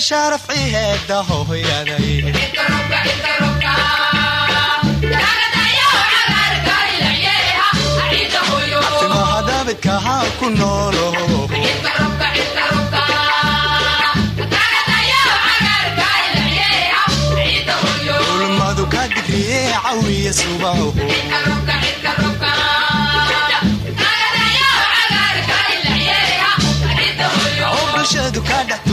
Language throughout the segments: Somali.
yeeshaa rafciheeda hooyaday mahadabidkahaa ku noolo ulmadu ka digriye cawiya subaho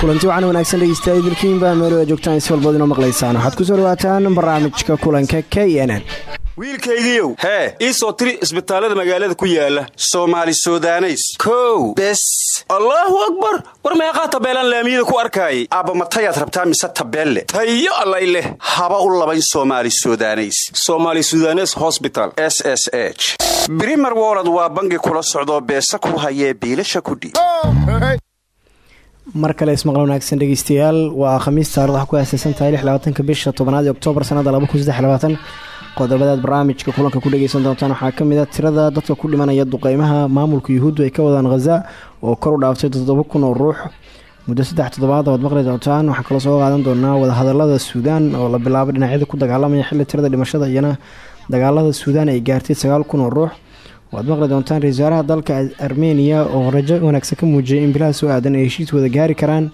kulanti waxaan wanaagsan dhegeystayaal dalkiinba meelo a joogtaan si walbood inoo maqlaysaan waxaad ku soo dhawaataan barnaamijka kulanka k n n. Wiilkaygiiow hee. ii soo tiri isbitaallada magaalada ku yaalla soomaali sudaneys. Kow. Bes allaahu akbar. War meeqaa tabeelaan laamiyada ku arkaayay? Aabba matayaad rabtaa mise tabeelle? Tayo allay haba u labayn somaali sudaneys. Somaali sudanes hosbital s s h. Waa bangi kula socdoo beesa ku hayee biilasha kudhiib mar kale ismaqal wanaagsan dhegeystayaal waa khamiis taarikh waxaa ku aasaysan tahay lixlabaatanka bisha tobanaad ee oktoobar sanada qodobadaad barnaamijka kulanka ku dhegeysan doontaan. Waxaa ka mid a tirada dadka ku dhimanaya duqeymaha maamulka yuhuuddu ay ka wadaan khaza oo kor u dhaaftay toddoba kun oo ruux. Muddo saddex toddobaad oad maqli doontaan waxaa kaloo soo qaadan doonaa wadahadalada suudaan oo la bilaabay dhinacyada ku dagaalamaya xilli tirada dhimashada iyana dagaalada suudaan ay gaartay sagaal kun oo ruux. Waad maqli doontaan ra'isul wasaaraha dalka armeniya oo rajo wanaagsan ka muujiyay in bilaha soo aadan ay heshiis wada gaari karaan.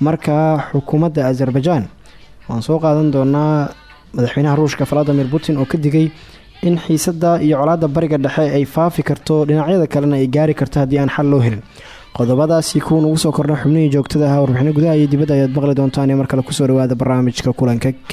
Markaa xukuumadda azerbajaan waan soo qaadan doonaa madaxweynaha ruushka valadimir putin oo ka digay in xiisada iyo colaadda bariga dhexe ay faafi karto dhinacyada kalena ay gaari karto haddii aan xal loo helin. Qodobadaasi kuwan ugu soo korna xubnihii joogtada ah warbixino gudaha iyo dibadda ayaad maqli doontaan ee mar kale ku soo dhawaada barnaamijka kulanka k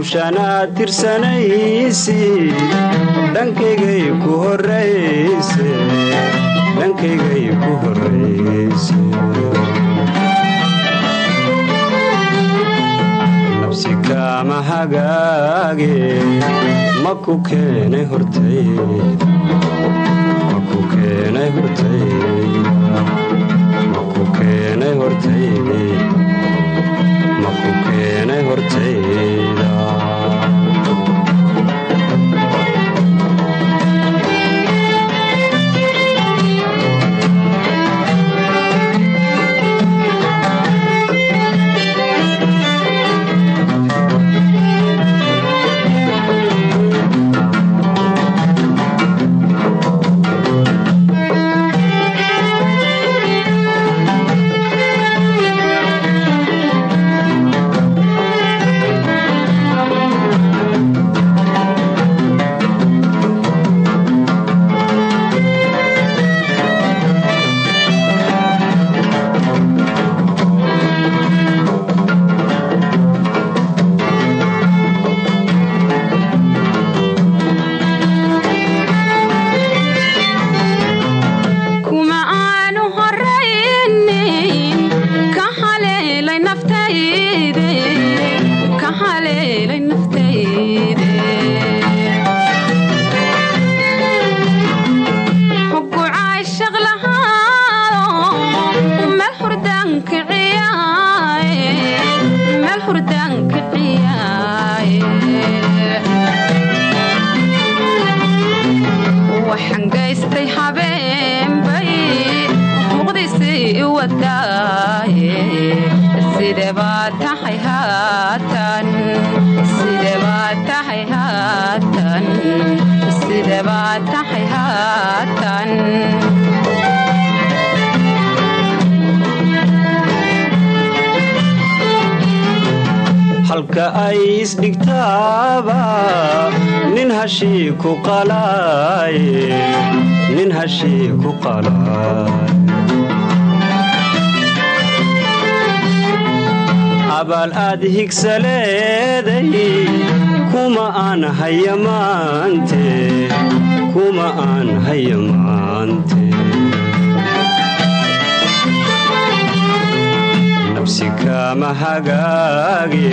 hawshaanaad tirsanaysi dhankaygay ku horayse dhankaygay ku horrayse nabsi kaama hagaage ma ku keenay hortayda hortayda isdhigtaaba nin hashii ku abaal aad higsaleeday kuma aan haya maante nabsi kaama hagaage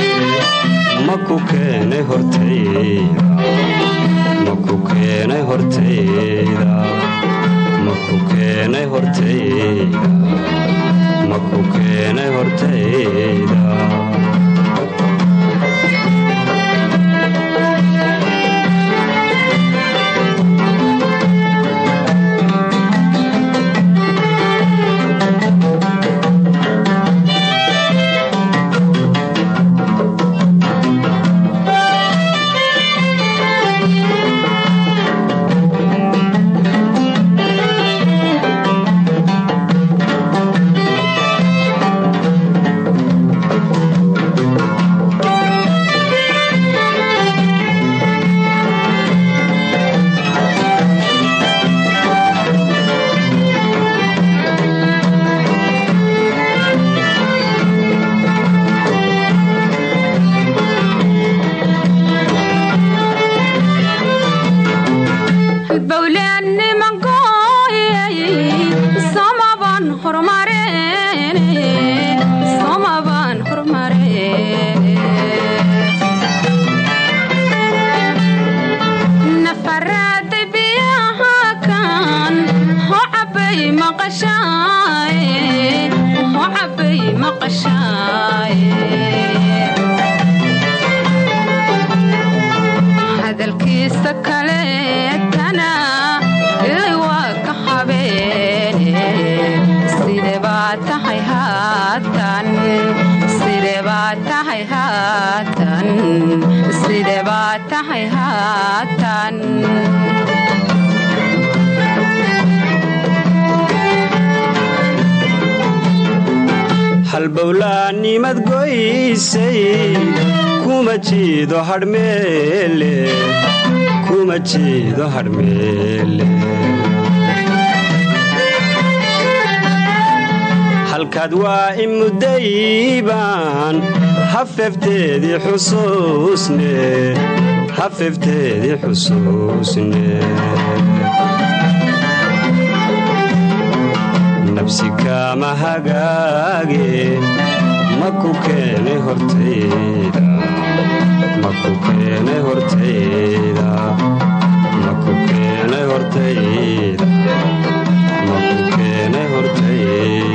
ma ku keenay hortayda hafefteedii xusuusne hafefteedii xusuusne nabsi kaama hagaage ma ku keenay hortayda ma ku keenay hortayda ma ku keenay hortayda ma ku keenay hortayda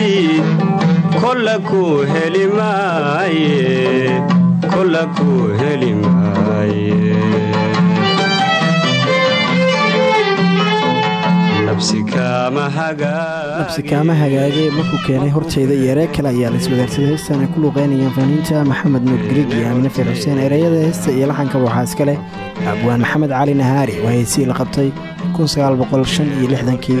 hibanaysid kolla ku heli maaye kolla ku heli maaye nabsi kaama nabsi kaama hagaage markuu keenay horteyda iyo eree kale ayaa laiswadaarsaday heestan ay ku luuqeynayaan fanaaniinta maxamed nuur griig iyo aamine fiir xuseen ereyada heesta iyo laxanka waxaa iska leh abwaan maxamed cali nahaari waa heesii la qabtay kii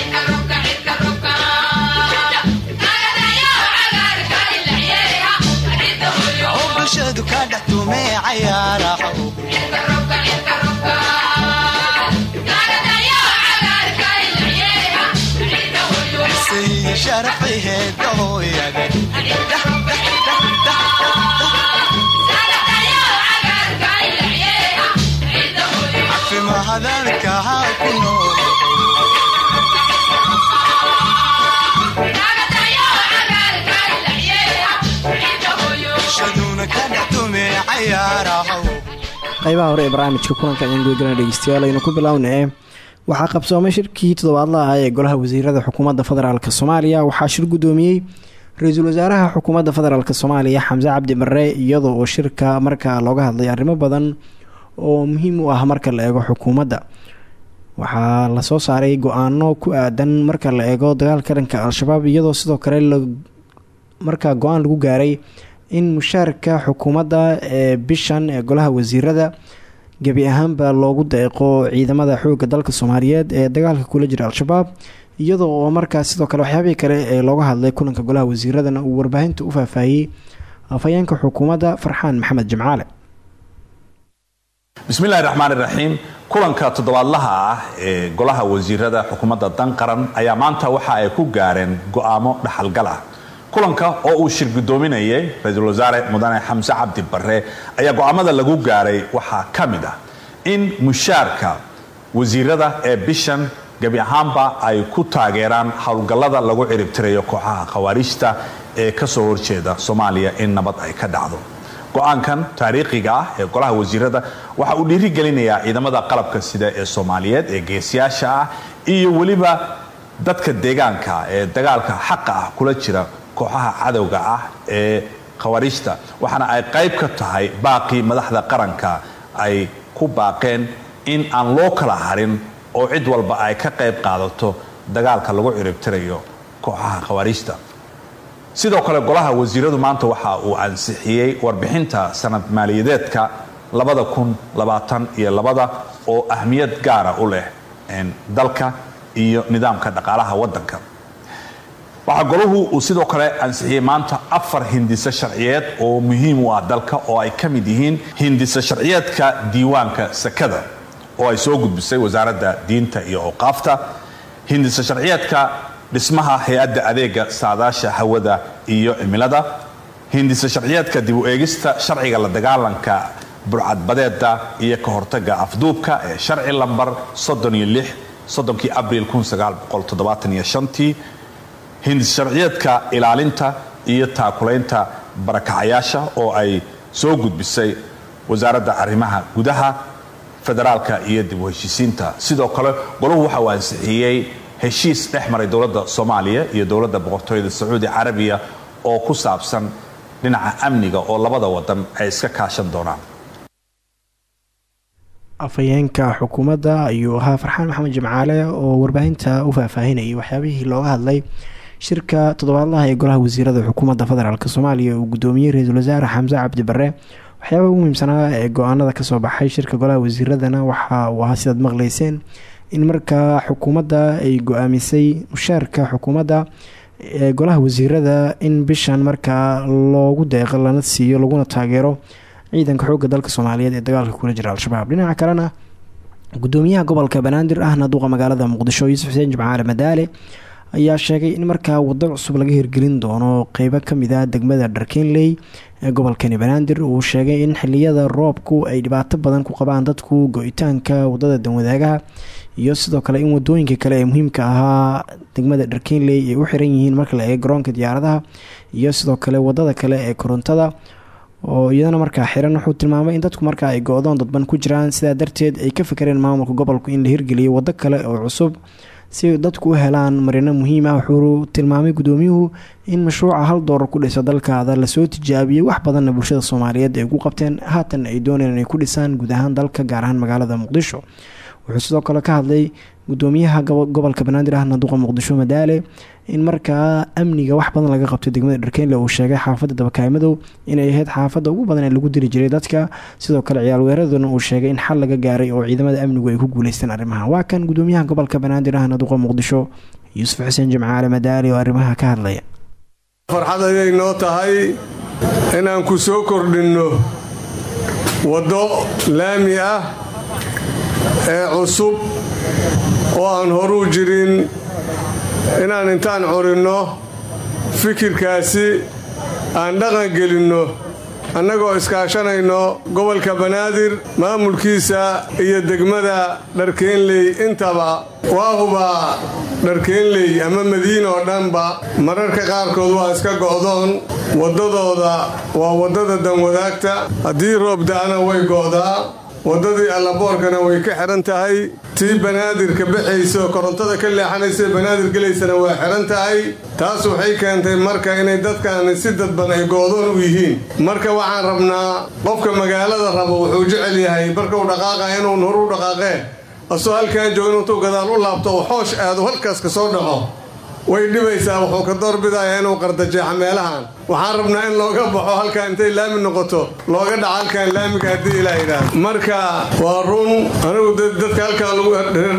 bulshadu ka dhex tume cayaaraha cisiiya qaybaha hore ee barnaamijka kulanka ayaan gudagalana dhegeystayaal aynu ku bilownee waxaa qabsoomay shirkii toddobaadla ah ee golaha wasiirada xukuumadda federaalk soomaaliya. Waxaa shir guddoomiyey ra'iisul wasaaraha xukuumadda federaalk soomaaliya xamse cabdi barre iyadoo oo shirka markaa looga hadlay arrimo badan oo muhiim u ah marka la eego xukuumadda. Waxaa la soo saaray go'aano ku aadan marka la eego dagaalka dhanka al-shabaab iyadoo sidoo kale markaa go'aan lagu gaaray in mushaarka xukuumadda ee bishan ee golaha wasiirada gebi ahaanba loogu deeqo ciidamada xoogga dalka soomaaliyeed ee dagaalka kula jira al-shabaab iyadoo oo markaas sidoo kale waxyaabihii kale ee looga hadlay kulanka golaha wasiiradana uu warbaahinta u faahfaahiyey. Afhayeenka xukuumadda farxaan maxamed jimcaale bismillahi raxmaan kulanka toddobaadlaha ah ee golaha wasiirada xukuumadda dan qaran ayaa maanta waxa ay ku gaareen go'aamo dhaxalgal ah kulanka oo uu shir guddoominayay ra'iisul wasaare mudane xamse cabdi barre ayaa go'aamada lagu gaaray waxaa ka mid ah in mushaarka wasiirada ee bishan gebi ahaanba ay ku taageeraan howlgallada lagu ciribtirayo kooxaha khawaarijta ee ka soo horjeeda soomaaliya in nabad ay ka dhacdo. Go'aankan taariikhiga ah ee golaha wasiirada waxa uu dhiirigelinayaa ciidamada qalabka sida ee soomaaliyeed ee geesiyaasha ah iyo weliba dadka deegaanka ee dagaalka xaqa ah kula jira kooxaha cadowga ah ee khawaarijta waxaana ay qayb ka tahay baaqii madaxda qaranka ay ku baaqeen in aan loo kala harin oo cid walba ay ka qayb qaadato dagaalka lagu ciribtirayo kooxaha khawaarijta. Sidoo kale golaha wasiiradu maanta waxa uu ansixiyey warbixinta sanad maaliyadeedka labada kun labaatan iyo labada oo ahmiyad gaara u leh dalka iyo nidaamka dhaqaalaha wadanka waxaa golahu uu sidoo kale ansixiyey maanta afar hindiso sharciyeed oo muhiim u ah dalka oo ay ka mid yihiin hindiso sharciyeedka diiwaanka sakada oo ay soo gudbisay wasaaradda diinta iyo awqaafta. Hindiso sharciyeedka dhismaha hay'adda adeega saadaasha hawada iyo cimilada. Hindisa sharciyeedka dib u eegista sharciga la dagaalanka burcadbadeeda iyo ka hortaga afduubka ee sharci lambar soddonki abriil tii hindis sharciyeedka ilaalinta iyo taakulaynta barakacayaasha oo ay soo gudbisay wasaaradda arrimaha gudaha federaalka iyo dib u heshiisiinta. Sidoo kale golahu waxa uu ansixiyey heshiis dhex maray dowladda soomaaliya iyo dowladda boqortooyada sacuudi carabiya oo ku saabsan dhinaca amniga oo labada wadan ay iska kaashan doonaan. Afhayeenka xukuumadda ayuu ahaa farxaan maxamed jimcaale oo warbaahinta u faahfaahinayay waxyaabihii looga hadlay shirka toddobaadlaha ee golaha wasiirada xukuumadda federaalk soomaaliya uu gudoomiyey ra'iisul wasaare xamse cabdi bare waxyaabaha ugu muhiimsanaa ee go'aanada ka soo baxay shirka golaha wasiiradana waxa uu ahaa sidaad maqleyseen in markaa xukuumadda ay go'aamisay mushaarka xukuumadda ee golaha wasiirada in bishan markaa loogu deeqo lana siiyo laguna taageero ciidanka xoogga dalka soomaaliyeed ee dagaalka kula jira al-shabaab. Dhinaca kalena gudoomiyaha gobolka banaadir ahna duqa magaalada muqdisho yuusuf xuseen jimcaale madaale ayaa sheegay in markaa wado cusub laga hirgelin doono qeybo ka mid ah degmada dharkenley ee gobolkani banaadir uu sheegay in xiliyada roobku ay dhibaato badan ku qabaan dadku go-itaanka waddada danwadaagaha iyo sidoo kale in waddooyinka kale ee muhiimka ahaa degmada dharkenley ay u xiran yihiin marka la eego garoonka diyaaradaha iyo sidoo kale waddada kale ee korontada oo iyadana markaa xiran wuxuu tilmaamay in dadku markaa ay go-doon dadban ku jiraan. Sidaa darteed ay ka fakareen maamulka gobolku in la hirgeliyo wado kale oo cusub si dadku u helaan marino muhiim ah wuxuu tilmaamay gudoomiyuhu in mashruuca hal doolar ku dhisa dalkaada la soo tijaabiyey wax badanna bulshada soomaaliyeed ay ku qabteen haatan ay dooneen inay ku dhisaan guud ahaan dalka gaar ahaan magaalada muqdisho. Wuxuu sidoo kale ka hadlay gudoomiyaha gobolka banaadir ahna duqa muqdisho madaale in markaa amniga wax badan laga qabtay degmada dharkenle uu sheegay xaafadda dabakaymadow inay ahayd xaafadda ugu badan ee lagu diri jiray dadka. Sidoo kale ciyaal weeraduna uu sheegay in xal laga gaaray oo ciidamada amnigu ay ku guuleysteen arrimaha. Waa kan gudoomiyaha gobolka banaadir ahna duqa muqdisho yuusuf xuseen jimcaale madaale oo arrimaha ka hadlaya. Farxad ayay noo tahay inaan ku soo kordhinno waddo laami ah ee cusub oo aan horuu jirin inaan intaan curinno fikirkaasi aan dhaqan gelinno annagoo iskaashanayno gobolka banaadir maamulkiisa iyo degmada dharkeenley intaba. Waa hubaa dharkeenley ama madiina oo dhanba mararka qaarkood waa iska go'doon waddadooda waa waddada danwadaagta haddii roob da'ana way go'daa waddadii allaboorkana way ka xihan tahay. Tii banaadirka baxaysa korontada ka leexanaysa banaadir gelaysana waa xihan tahay. Taas waxay keentay marka inay dadkaani si dadban ay goodoon u yihiin. Marka waxaan rabnaa qofka magaalada rabo wuxuu jecel yahay markuu dhaqaaqaya inuu horu dhaqaaqee. Asoo halkaan joogo intuu gadaal u laabto oo xoosh aado halkaas ka soo dhaco way dhibaysaa wuxuu ka doorbidayaa inuu qardajeexa meelahan. Waxaan rabnaa in looga baxo halkaa intay laami noqoto looga dhaco halkaan laamiga haddii ilaa yidhaahdo marka waa run. Anigu dadka halkaan lagu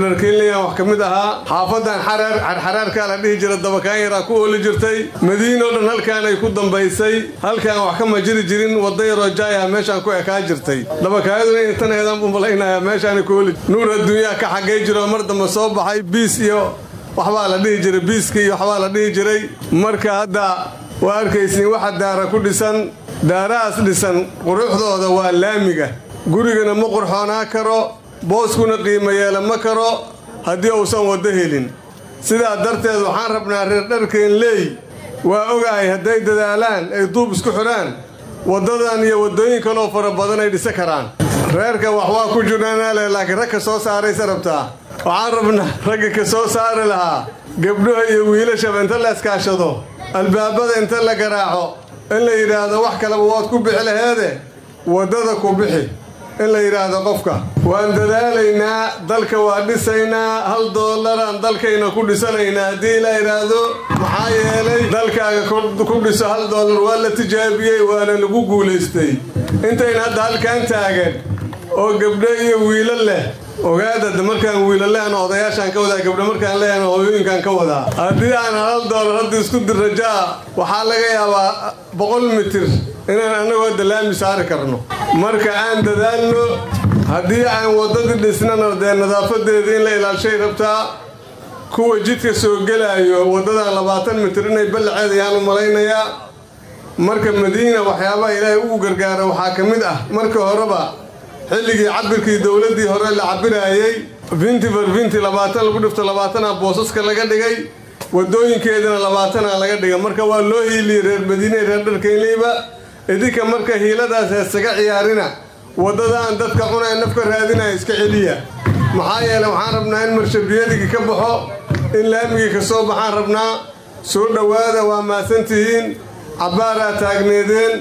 dharkeynlayaan wax ka mid ahaa. Xaafadan xaraar xarxaraarkaa la dhihi jira dabakaan yaraa ku ooli jirtay. Madiinoo dhan halkaan ay ku dambaysay. Halkaan wax kama jiri jirin wadda yaroo jaaya meeshaan ku ekaa jirtay. Dabakaayaduna intan eedaan buu malaynayaa meeshaana ku ooli nuur adduunyaha ka xagay jiro mar dambe soo baxay biis iyo waxbaa la dhihi jiray biiska iyo waxbaa la dhihi jiray. Marka hadda waa arkaysiin waxa daara ku dhisan daarahaas dhisan quruxdooda waa laamiga. Gurigana ma qurxoonaa karo booskuna qiimo yeela ma karo haddii uusan waddo helin. Sidaa darteed waxaan rabnaa reer dharkeen leey waa ogahay hadday dadaalaan ay duub isku xidhaan waddadan iyo waddooyin kaloo fara badan ay dhisa karaan. Reerka wax waa ku jirnaanaale laakiin rag ka soo saaraysa rabtaa waxaan rabnaa ragga ka soo saari lahaa gabdhaha iyo wiilashaba inta la iskaashado albaabada inta la garaaco in la yidhaahdo wax kaleba waad ku bixi laheede waddada ku bixi in la yidhaahdo qofka waan dadaalaynaa dalka waa dhisaynaa hal doolaraan dalkayna ku dhisanaynaa haddii la yidhaahdo maxaa yeelay dalkaaga ku dhiso hal doolar waa la tijaabiyey waana lagu guulaystay intayna hadda halkaan taagan oo gabdho iyo wiilo leh ogaada markaan wiilalehan odayaashaan ka wadaa gabdho markaan leehan hooyooyinkaan ka wadaa haddii aan hal doolar hadda isku dirrajaa waxaa laga yaabaa boqol mitir inaan annagoo hadda laami saari karno. Marka aan dadaalno haddii aan waddadii dhisnana dee nadaafadeeda in la ilaashay rabtaa kuwa jidka soo gelaayo waddadan labaatan mitir inay ballaceed ayaan u malaynayaa. Marka madiina waxyaabaha ilaahay ugu gargaara waxaa ka mid ah. Marka horeba xilligii cabirkii dowladdii hore la cabiraayey vinti bar vinti labaatan lagu dhifto labaatana boosaska laga dhigay wadooyinkeedana labaatana laga dhiga marka waa loo hiiliyey reer madiine reer dharkaynleyba idinka marka hiiladaas heesaga ciyaarina waddadaan dadka cunaya nafka raadinaya iska celiya. Maxaa yeele waxaan rabnaa in marshabiyadigi ka baxo in laamigii ka soo baxaan rabnaa soo dhowaada waa mahadsantihiin cabbaaraa taagneedeen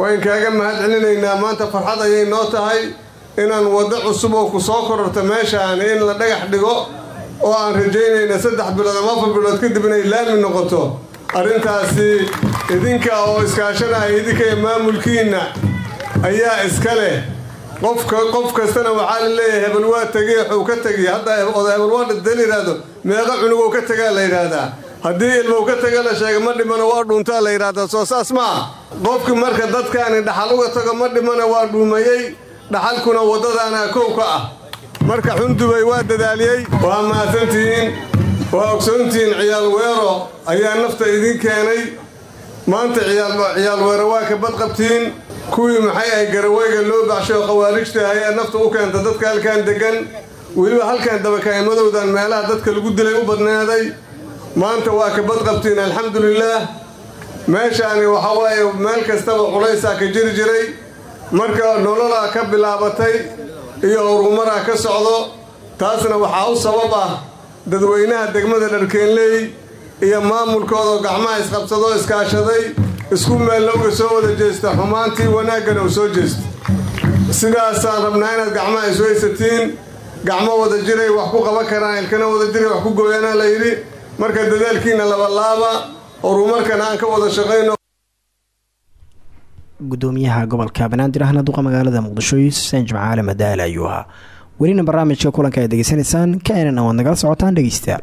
waan kaaga mahad celinaynaa maanta farxad ayay noo tahay inaan waddo cusub oo ku soo kororto meeshaan in la dhagax dhigo oo aan rajaynayna saddex bilood ama afar bilood kadib inay laami noqoto. Arrintaasi idinka oo iskaashanaya idinka iyo maamulkiinna ayaa iska leh. Qofka qof kastana waxaa la leeyahay hebel waa tegey waxuu ka tegay hadda oda hebel waa dhintay la yidhaahdo meeqa cunugou ka tegaa la yidhaahdaa haddii ilmow ka taga la sheega ma dhimano waa dhuuntaa la yidhaahdaa soo saas ma ah qofki marka dadkaani dhaxal uga tago ma dhimana waa dhuumayey dhaxalkuna waddadaana kow ka ah. Marka xundubay waa dadaaliyey waa mahadsantihiin waa ogsoontihiin ciyaal weero ayaa nafta idiin keenay. Maanta ciyaal weero waa ka badqabtiin. Kuwii maxay ahay garaweyga loo baxshay oo khawaarijta ayaa nafta u keenta dadka halkan deggan. Weliba halkan dabakaamadowdan meelaha dadka lagu dilay u badnaaday. Maanta waa ka badqabtiin alxamdulilaah meeshaani waxa waaye meel kastaba culaysaa ka jiri jiray marka nololaa ka bilaabatay iyo horumaraa ka socdo taasna waxaa u sabab ah dadweynaha degmada dharkeenley iyo maamulkoodao gacmaha isqabsadoo iskaashaday isku meelna uga soo wada jeesta xumaantii wanaaggana u soo jeesta sidaasaan rabnaa inaad gacmaha isweysatiin gacmo wada jiray wax ku qaban karaan ilkana wada jiray wax ku gooyaanaa la yidhi. Marka dadaalkiina labalaaba horumarkana aan ka wada shaqayno gudoomiyaha gobolka banaadir ahna duqa magaalada muqdisho yuusufsaan jimcaale madaale ayuu ahaa. Welina barnaamijka kulanka aad degeysanaysaan kainan waad nagala socotaan dhegeystayaal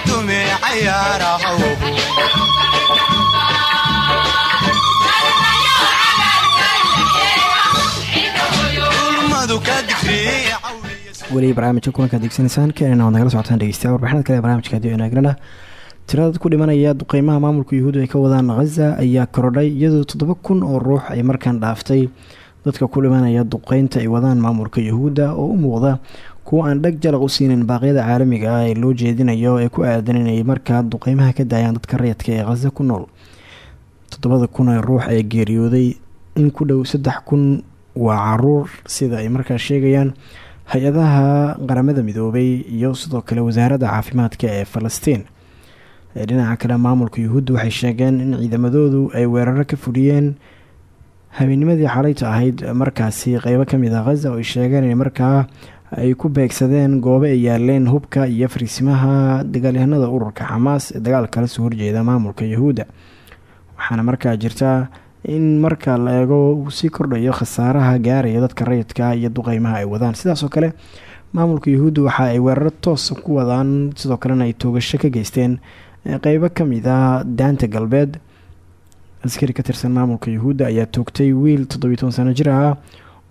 weli barnaamijka kulanka adeegsanaysaan keenana waad nagala socotaan dhegeystayaal warbixinada kale ee barnamijka haddii aynu eegnana. Tirada ku dhimanaya duqeymaha maamulka yuhuud ay ka wadaan khaza ayaa korodhay iyadoo toddoba kun oo ruux ay markaan dhaaftay. Dadka ku dhimanaya duqeynta ay wadaan maamulka yuhuudda oo u muuqda kuwa aan dheg jalaq u siinin baaqyada caalamiga ah ee loo jeedinayo ee ku aadan inay markaa duqeymaha ka daayaan dadka rayadka ee khaza ku nool. Toddobada kun ee ruux ee geeriyooday in ku dhow saddex kun waa carruur sida ay markaa sheegayaan. Hay'adaha qaramada midoobay iyo sidoo kale wasaaradda caafimaadka ee falastiin. Dhinaca kale maamulka yuhuudda waxay sheegeen in ciidamadoodu ay weeraro ka fuliyeen habeenimadii xalayta ahayd. Markaasi qeybo ka mid a khaza oo ay sheegeen in markaa ay ku beegsadeen goobo ay yaaleen hubka iyo fariisimaha dagaalyahanada ururka xamaas ee dagaalka la soo horjeeda maamulka yuhuudda. Waxaana markaa jirta in marka la eego uu sii kordhayo khasaaraha gaaraya dadka rayidka iyo duqeymaha ay wadaan. Sidaasoo kale maamulka yuhuudda waxa ay weeraro toosa ku wadaan sidoo kalena ay toogasho ka geysteen qeybo ka mid ah daanta galbeed. Askari ka tirsan maamulka yuhuudda ayaa toogtay wiil toddobiy toban sano jir ah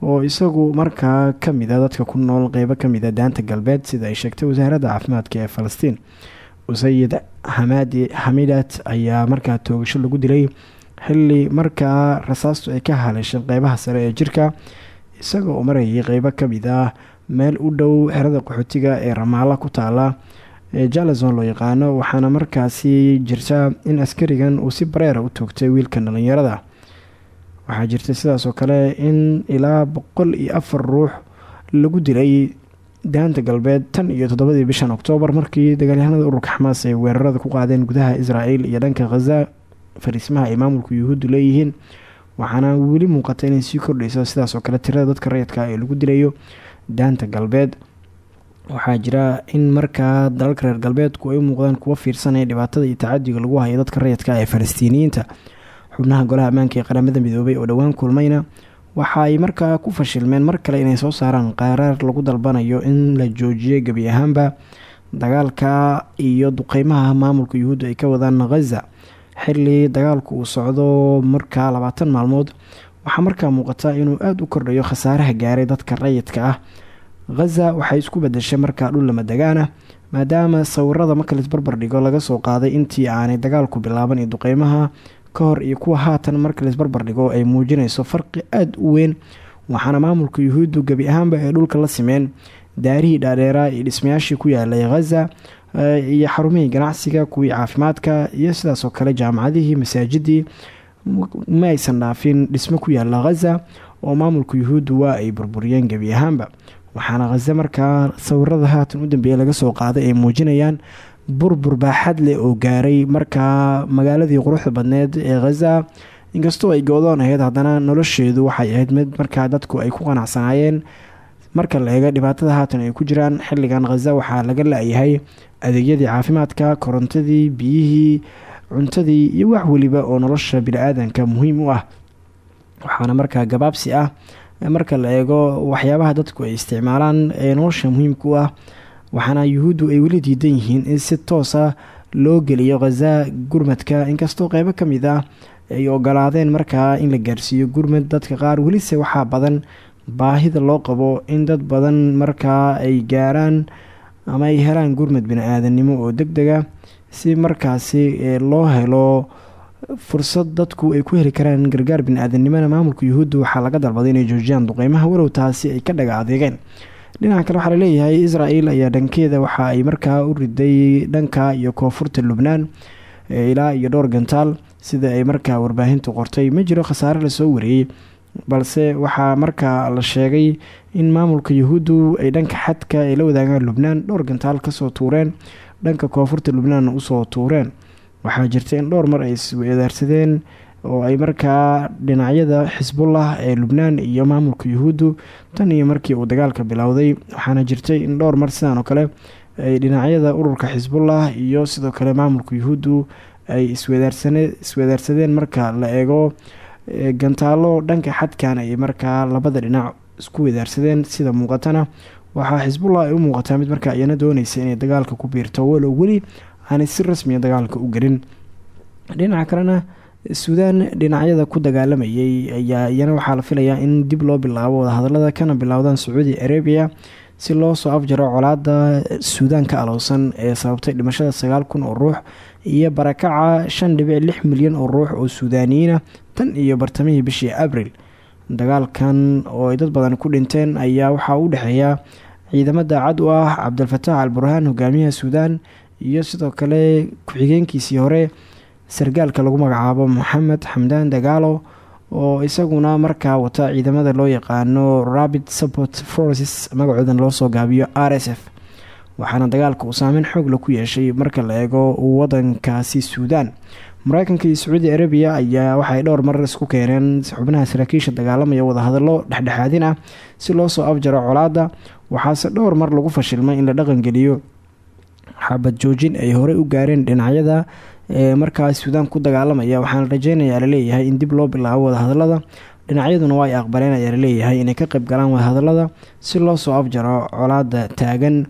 oo isagu markaa ka mid a dadka ku nool qeybo ka mid a daanta galbeed sida ay sheegtay wasaaradda caafimaadka ee falastiin. Usayid xamaadi xamidat ayaa markaa toogasho lagu dilay xilli markaa rasaastu ay ka haleesheen qeybaha sare ee jirka isaga oo marayay qeybo ka mid ah meel u dhow xerada qaxootiga ee ramaala ku taala ee jalazon loo yaqaano waxaana markaasi jirta in askarigan uu si bareera u toogtay wiilkan dhalinyarada waxaa jirta sidaasoo kale in ilaa boqol iyo afar ruux lagu dilay daanta galbeed tan iyo toddobadii bishan oktoobar markii dagaalyahanada ururka xamaas ay weerarada ku qaadeen gudaha israel iyo dhanka khaza fariismaha ay maamulka yuhuuddu leeyihiin. Waxaana weli muuqata inay sii sidaas oo kale tirada dadka rayidka ee lagu dilayo daanta galbeed. Waxaa jira in markaa dalalka reer galbeedku ay u muuqdaan kuwa fiirsanaya dhibaatada iyo tacadiga lagu hayo dadka rayidka ee falastiiniyiinta xubnaha golaha ammaanka ee qaramada midoobay oo dhowaan kulmayna waxa ay markaa ku fashilmeen mar kale inay soo saaraan qaraar lagu dalbanayo in la joojiyo gebi ahaanba. Dagaalka iyo duqeymaha maamulka yuhuudda ay ka wadaan khaza xili dagaalku uu socdo markaa labaatan maalmood waxaa markaa muuqata inuu aada u kordhayo khasaaraha gaaray dadka rayidka ah. Khaza waxay isku bedeshay markaa dhul lama degaana maadaama sawirada marka laisbarbar dhigo laga soo qaaday intii aanay dagaalku bilaaban iyo duqeymaha ka hor iyo kuwa haatan marka laisbarbar dhigo ay muujinayso farqi aada u weyn waxaana maamulka yuhuuddu gebi ahaanba ay dhulka la simeen daarihii dhaadheeraa iyo dhismayaashii ku yaalay khaza iyo xarumihii ganacsiga kuwii caafimaadka iyo sidaasoo kale jaamacadihii masaajidii ma aysan dhaafin dhismo ku yaalla khaza oo maamulka yuhuuddu waa ay burburiyeen gebi ahaanba. Waxaana khaza markaa sawirada haatan u dambeeya laga soo qaaday ay muujinayaan burbur baaxad leh oo gaaray markaa magaaladii quruxda badneed ee khaza inkastoo ay goodoon ahayd haddana nolosheedu waxay ahayd mid markaa dadku ay ku qanacsanaayeen. Marka la eega dhibaatada haatan ay ku jiraan xilligan khaza waxaa laga la-yahay adeegyadii caafimaadka korontadii biyihii cuntadii iyo wax weliba oo nolosha bini-aadanka muhiim u ah. Waxaana markaa gabaabsi ah marka la eego waxyaabaha dadku ay isticmaalaan ee nolosha muhiimka u ah waxaana yuhuuddu ay weli diidan yihiin in si toosa loo geliyo khaza gurmadka. Inkastoo qeybo ka mid ah ay ogolaadeen markaa in la gaarsiiyo gurmad dadka qaar welise waxaa badan baahida loo qabo in dad badan markaa ay gaaraan ama ay helaan gurmad bini-aadannimo oo deg dega si markaasi loo helo fursad dadku ay ku heli karaan gargaar bini-aadannimona maamulka yuhuudda waxaa laga dalbaday inay joojiyaan duqeymaha walow taasi ay ka dhaga adeegeen dhinaca kale waxaa la leeyahay israel ayaa dhankeeda waxa ay markaa u riday dhanka iyo koonfurta lubnaan ilaa iyo dhowr gantaal sida ay markaa warbaahintu qortay. Ma jiro khasaare la soo wareeyey balse waxaa markaa la sheegay in maamulka yuhuuddu ay dhanka xadka ay la wadaagaan lubnaan dhowr gantaal ka soo tuureen dhanka koonfurta lubnaanna u soo tuureen. Waxaa jirta in dhowr mar ay isweedaarsadeen oo ay markaa dhinacyada xisbullah ee lubnaan iyo maamulka yuhuuddu tan iyo markii uu dagaalka bilowday waxaana jirtay in dhowr mar sidaan oo kale ay dhinacyada ururka xisbullah iyo sidoo kale maamulka yuhuuddu ay isweedaarsadeen marka la eego gantaalo dhanka xadkan ay markaa labada dhinac isku wedaarsadeen sida muuqatana waxaa xisbullah ay u muuqataa mid markaa iyana dooneysa inay dagaalka ku biirto walow weli aanay si rasmiya dagaalka u gelin. Dhinaca kalena suudaan dhinacyada ku dagaalamayay ayaa iyana waxaa la filayaa in dib loo bilaabo wadahadalada kana bilowdaan sacuudi arabiya si loo soo afjaro colaada suudaan ka alowsan ee sababtay dhimashada sagaal kun oo ruux iyo barakaca shan dhibic lix milyan oo ruux oo suudaaniyiina tan iyo bartamihii bishii abril. Dagaalkan oo ay dad badan ku dhinteen ayaa waxaa u dhexeeya ciidamo daacad u ah cabdilfataax al burhaan hogaamiyaha suudaan iyo sidoo kale ku-xigeenkiisii hore sargaalka lagu magacaabo moxamed xamdaan dagaalo oo isaguna markaa wata ciidamada loo yaqaano rabid support forces magacoodan loo soo gaabiyo r s f. Waxaana dagaalka uu saameyn xoogla ku yeeshay marka la eego wadankaasi suudaan. Mareykanka iyo sacuudi arabiya ayaa waxay dhowr mar isku keeneen xubnaha saraakiisha dagaalamaya wadahadallo dhexdhexaadin ah si loo soo afjaro colaada waxaase dhowr mar lagu fashilmay in la dhaqangeliyo xabad joojin ay horey u gaareen dhinacyada ee markaa suudaan ku dagaalamaya waxaana rajeynayaa la leeyahay in dib loo bilaabo wadahadalada dhinacyaduna waa ay aqbaleen ayaa la leeyahay inay ka qayb galaan wadahadalada si loo soo afjaro colaada taagan.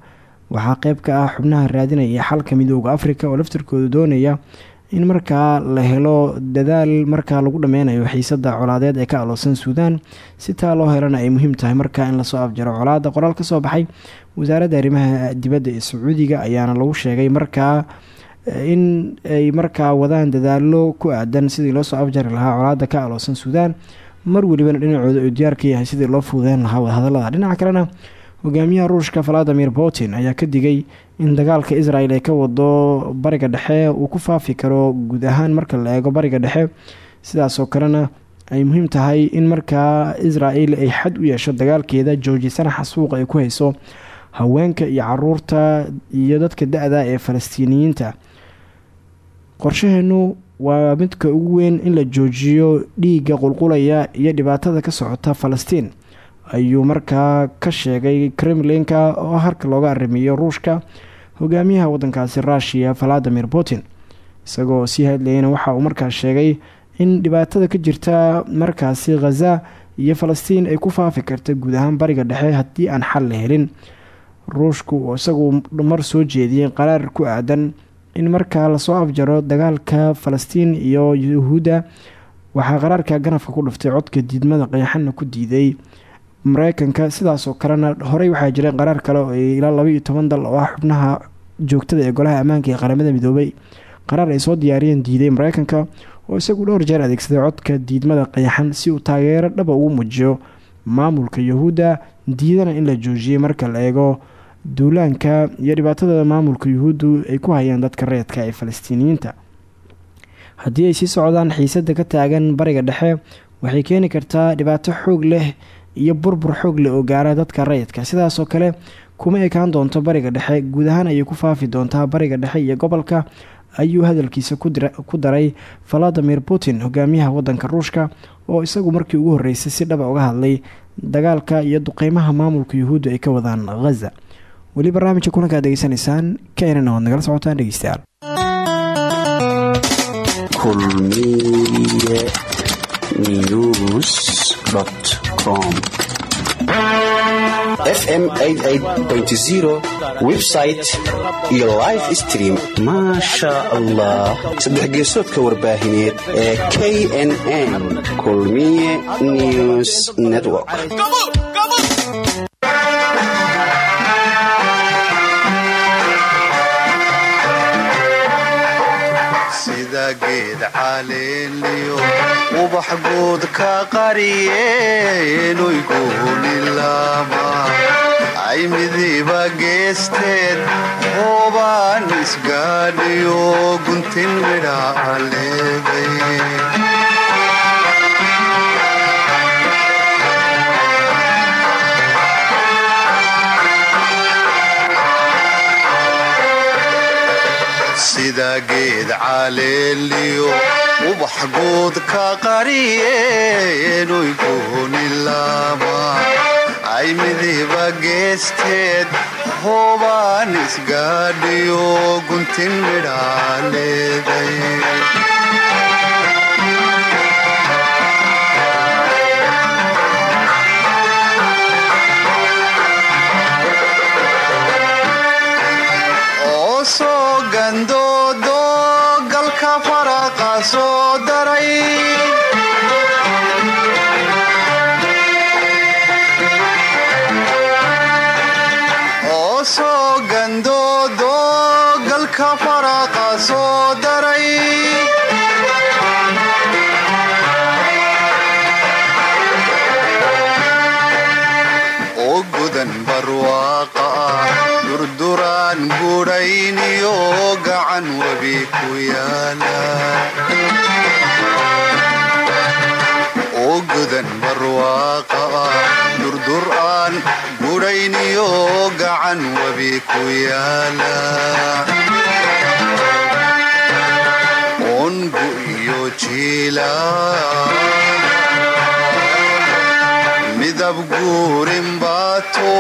Waxaa qeyb ka ah xubnaha raadinaya xalka midooda afrika oo laftarkooda doonaya in markaa la helo dadaal markaa lagu dhameynayo xiisada colaadeed ee ka aloosan suudaan si taa loo helana ay muhiim tahay markaa in la soo afjaro colaada qoraal ka soo baxay wasaaradda arrimaha dibadda ee sacuudiga ayaana lagu sheegay markaa in ay markaa wadaan dadaalo ku aadan sidii loosoo afjari lahaa colaada ka aloosan suudaan mar welibana dhinacooda uu diyaar ka yahay sidii loo fududeyn lahaa wadahadalada dhinaca kalena hogaamiyaha ruushka valadimir putin ayaa ka digay in dagaalka israel ay ka wado bariga dhexe uu ku faafi karo guud ahaan marka la eego bariga dhexe. Sidaasoo kalena ay muhiim tahay in markaa israel ay xad u yeesho dagaalkeeda joojisana xasuuqa ay ku hayso haweenka iyo carruurta iyo dadka da-da ee falastiiniyiinta qorshaheenu waa midka ugu weyn in la joojiyo dhiigga qulqulaya iyo dhibaatada ka socota falastiin. Ayuu markaa ka sheegay kremlinka oo harka looga arrimiyo ruushka hogaamiyaha wadankaasi ruushiya valadimir putin. Isagoo sii hadlayana waxa uu markaas sheegay in dhibaatada ka jirta markaasi khaza iyo falastiin ay ku faafi karta guud ahaan bariga dhexe haddii aan xal la helin. Ruushku isagu mar soo jeediyey qaraar ku aadan in markaa la soo afjaro dagaalka falastiin iyo yuhuudda waxaa qaraarka ganafka ku dhuftay codka diidmada qeexana ku diiday. Mareykanka sidaasoo kalena horey waxaa jiray qaraar kale oo ilaa laba iyo toban dal oo ah xubnaha joogtada ee golaha ammaanka ee qaramada midoobay. Qaraar ay soo diyaariyeen diiday mareykanka oo isagu dhowr jeer adeegsaday codka diidmada qeexan si uu taageero dhaba ugu muujiyo maamulka yuhuudda diidana in la joojiyey marka la eego duulaanka iyo dhibaatada maamulka yuhuuddu ay ku hayaan dadka reedka ee falastiiniyiinta. Haddii ay sii socdaan xiisada ka taagan bariga dhexe waxay keeni kartaa dhibaato xoog leh iyo burbur xoog leh oo gaara dadka rayidka sidaasoo kale kuma ekaan doonto bariga dhexe guud ahaan ayay ku faafi doontaa bariga dhexe iyo gobolka ayuu hadalkiisa ku daray valadimir putin hogaamiyaha wadanka ruushka oo isagu markii ugu horreysay si dhaba uga hadlay dagaalka iyo duqeymaha maamulka yuhuudda ay ka wadaan khaza weli barnaamijka kulankaad degeysanaysaan keenana waad nagala socotaan dhegeystayaal. Fm website iyo live stream. Maasha allah saddex geesoodka warbaahineed ee knn kulmiye news network geed caleeliyo ubax guud ka qariyeenuy goonilaama ay midiba geesteed hoobaan isgaadhiyo guntin midhaa leeday sida geed caleeliyo ubax guud ka qariyeenuy goonilaama ay midiba geesteed hoobaan isgaadhiyo guntin midhaa soo daray oo soo gandoodo galka faraqa soo daray oo gudan barwaaqa ah durduraan gudhayniyo gacan webi ku yaalla barwaaqa ah durduraan gudhayniyo gacan webi ku yaalla ongu iyo jiila midab guurin baato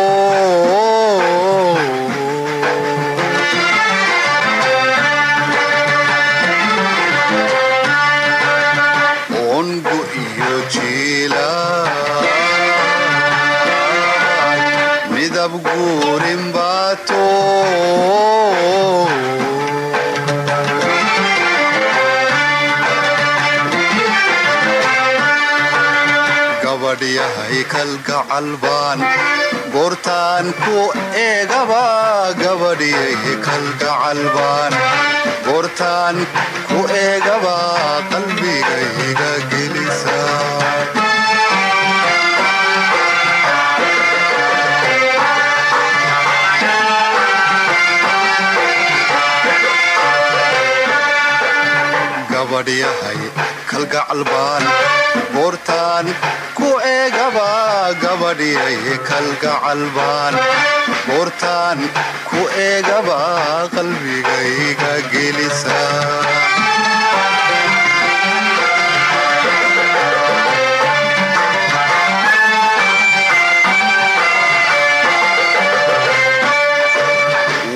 midab guurin baato gabadhyahay goortaan ku eegaba gabadhyay kalgacalbaan goortaan ku eegaba qalbigayga gelisa gabadhyahay kalgacal baan ku eegaba gabadhyay kalgacal baan ku eegaba qalbigayga gelisa.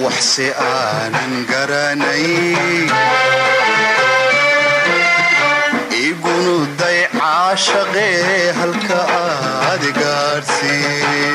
Waxse aanan garanay. Caashaqee halka aad gaadhsiin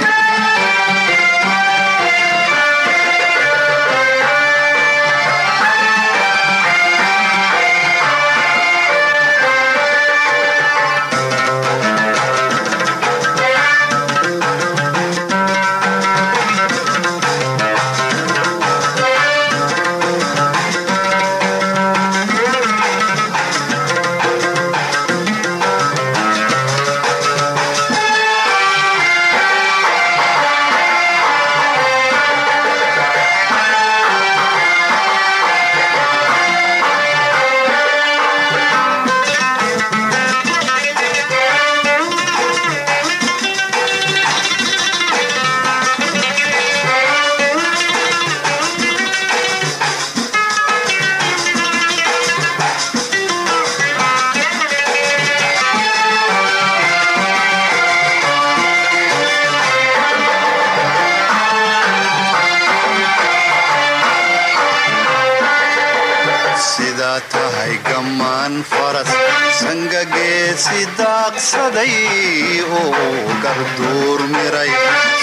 daaqsaday oo garduur miray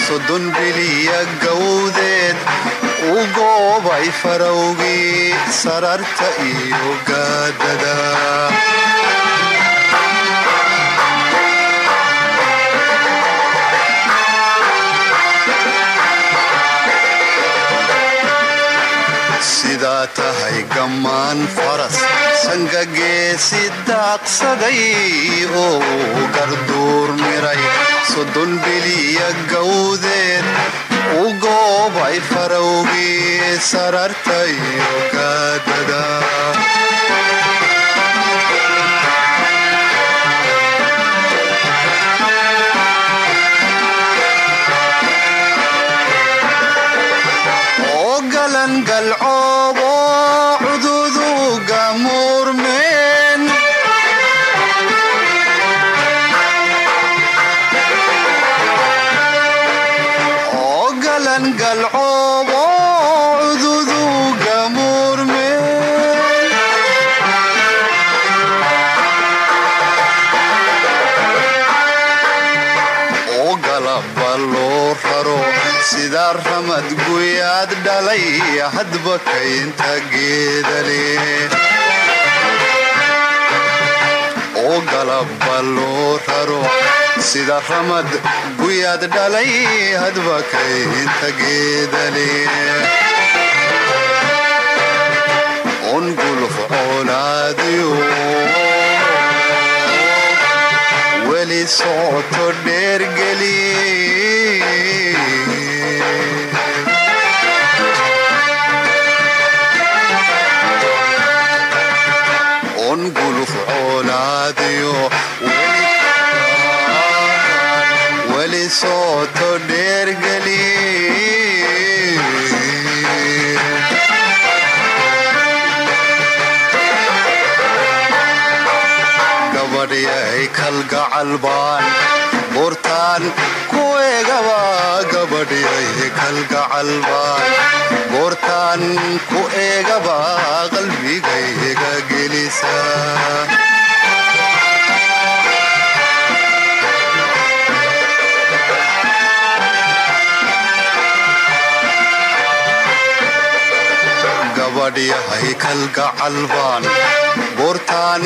soddon biliya gawdeed u goobay farowgii sararta iyo gaadada sidaa tahay gammaan faras sangageesi daaqsaday oo garduur miray soddon biliya gawdeed u goobay farowgii sararta iyo hadba kaynta geedale oo galaba loo raro sida ramad guyaad dhalay hadba kaynta geedale un guluf coolaadiyo weli socoto dheergeli buurtaan ku eegaba gabadhyay kalgacal baan buurtaan ku eegaba qalbigayga gelisa. Gabadhyahay kalgacal buurtaan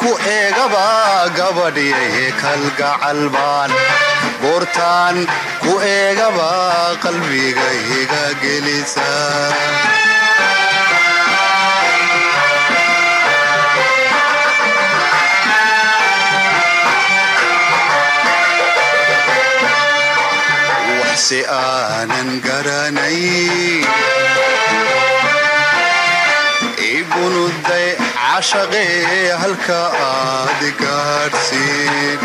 ku eegaba gabadhyay kalgacal baan buurtaan ku eegaba qalbigayga gelisa waxse aanan garanay igunuday cashaqee halka aad gaadhsiin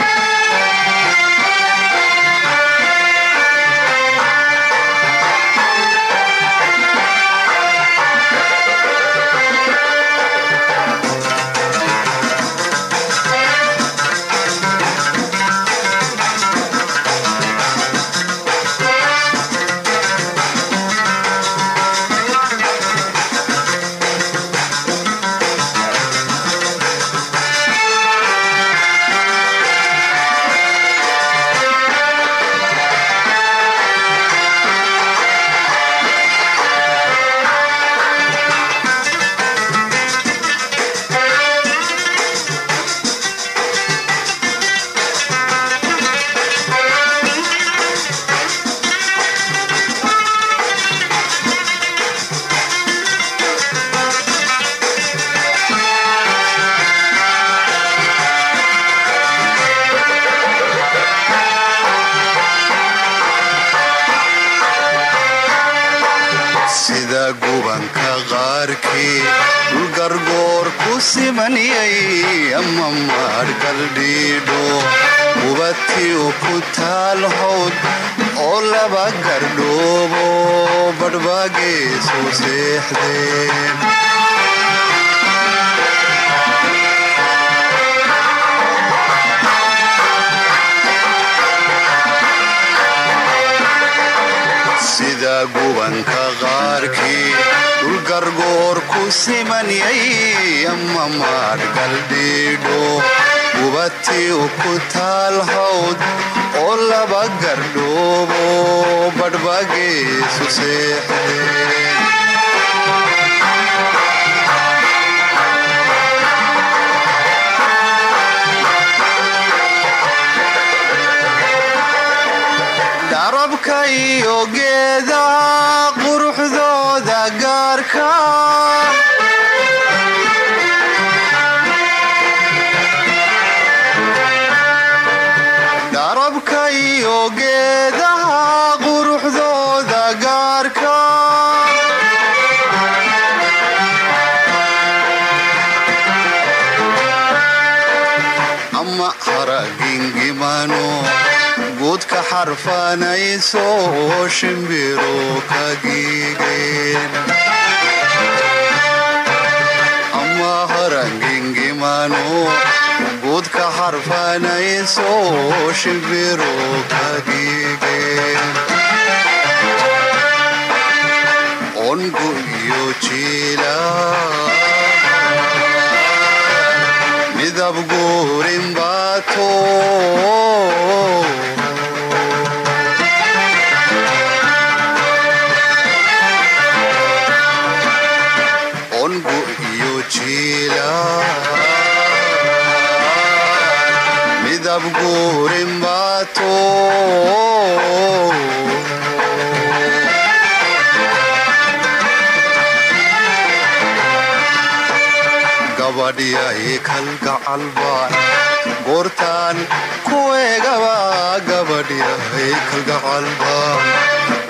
gubatiyu xarfanayso shimbiro ka giigeen ama haragingimano guudka xarfanayso shimbiro ka giigeen ongu iyo jiila midab guurin baato guurin baato gabadhyay kalgacalbaan goortaan ku eegaba gabadhyay kalgacalbaan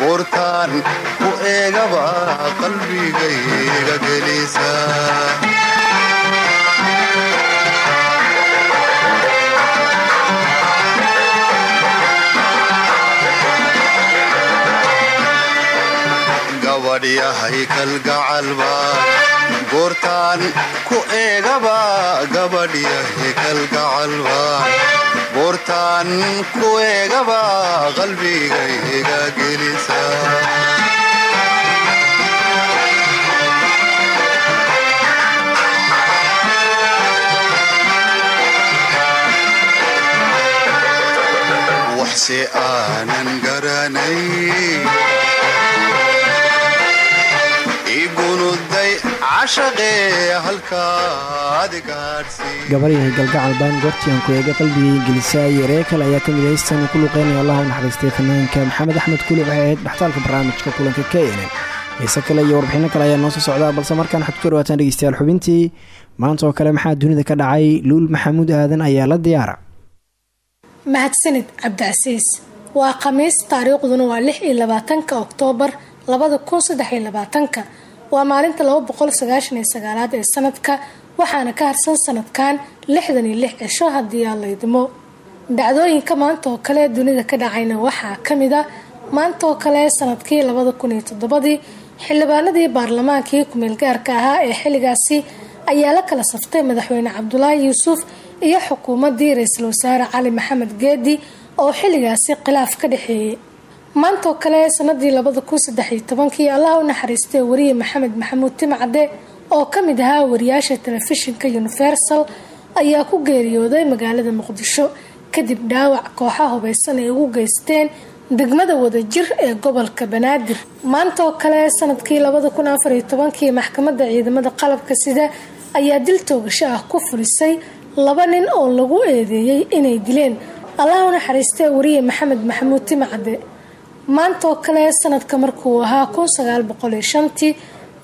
goortaan ku eegaba qalbigayga gelisa gabadhyahay kalgacalbaan goortaan ku eegaba gabadhyahay kalgacalbaan goortaan ku eegaba qalbigayga gelisa. Waxse aanan garanay gabaryahay galgacal baan goortiian ku eega qalbigay gelisa iyo eree kale ayaa ka mid haystan ku luqeynaya allah u naxariistay fanaanka maxamed axmed kuli waxay ahayd dhaxtaalka barnaamijka kulanka k n n. Xiise kale iyo warbixino kale ayaa noo soo socdaa balse markaan waxaad ku dhawaataan dhegeystayaal xubintii maanta oo kale maxaa dunida ka dhacay? Luul maxamuud aadan ayaa la diyaara. Mahadsanid cabdicasiis waa khamiis taariikhduna waa lix iyo labaatanka oktoobar labada kun saddex iyo labaatanka waa maalinta laba boqol sagaashan sagaalaad ee sanadka waxaana ka harsan sanadkan lixdan iyo lix cisho haddii aan dhacdooyinka maanta oo kale dunida ka dhacayna waxaa ka mid a maanta oo kale sannadkii labada kun iyo toddobadii xildhibaanadii baarlamaankii ku-meelgaarka ahaa ee xilligaasi ayaa la kala saftay madaxweyne cabdulaahi yuusuf iyo xukuumadii ra'iisul wasaare cali maxamed geedi oo xilligaasi khilaaf ka dhexeeyey maantaoo kale sanadii labada kun saddex iyo tobankii allah u naxariistay wariye maxamed maxamuud timcade oo ka mid ahaa wariyaasha telefishinka universal ayaa ku geeriyooday magaalada muqdisho. Kadib dhaawac kooxa hubeysan ay ugu geysteen degmada wadajir ee gobolka banaadir. Maanta kale sannadkii labada kun maxkamadda ciidamada qalabka sida ayaa dil toogasho ah ku fulisay laba nin oo lagu eedeeyey inay dileen. Allah u wariye maxamed maxamuud timcade maanta oo kale sanadka markuu ahaa kun sagaal boqol iyo shantii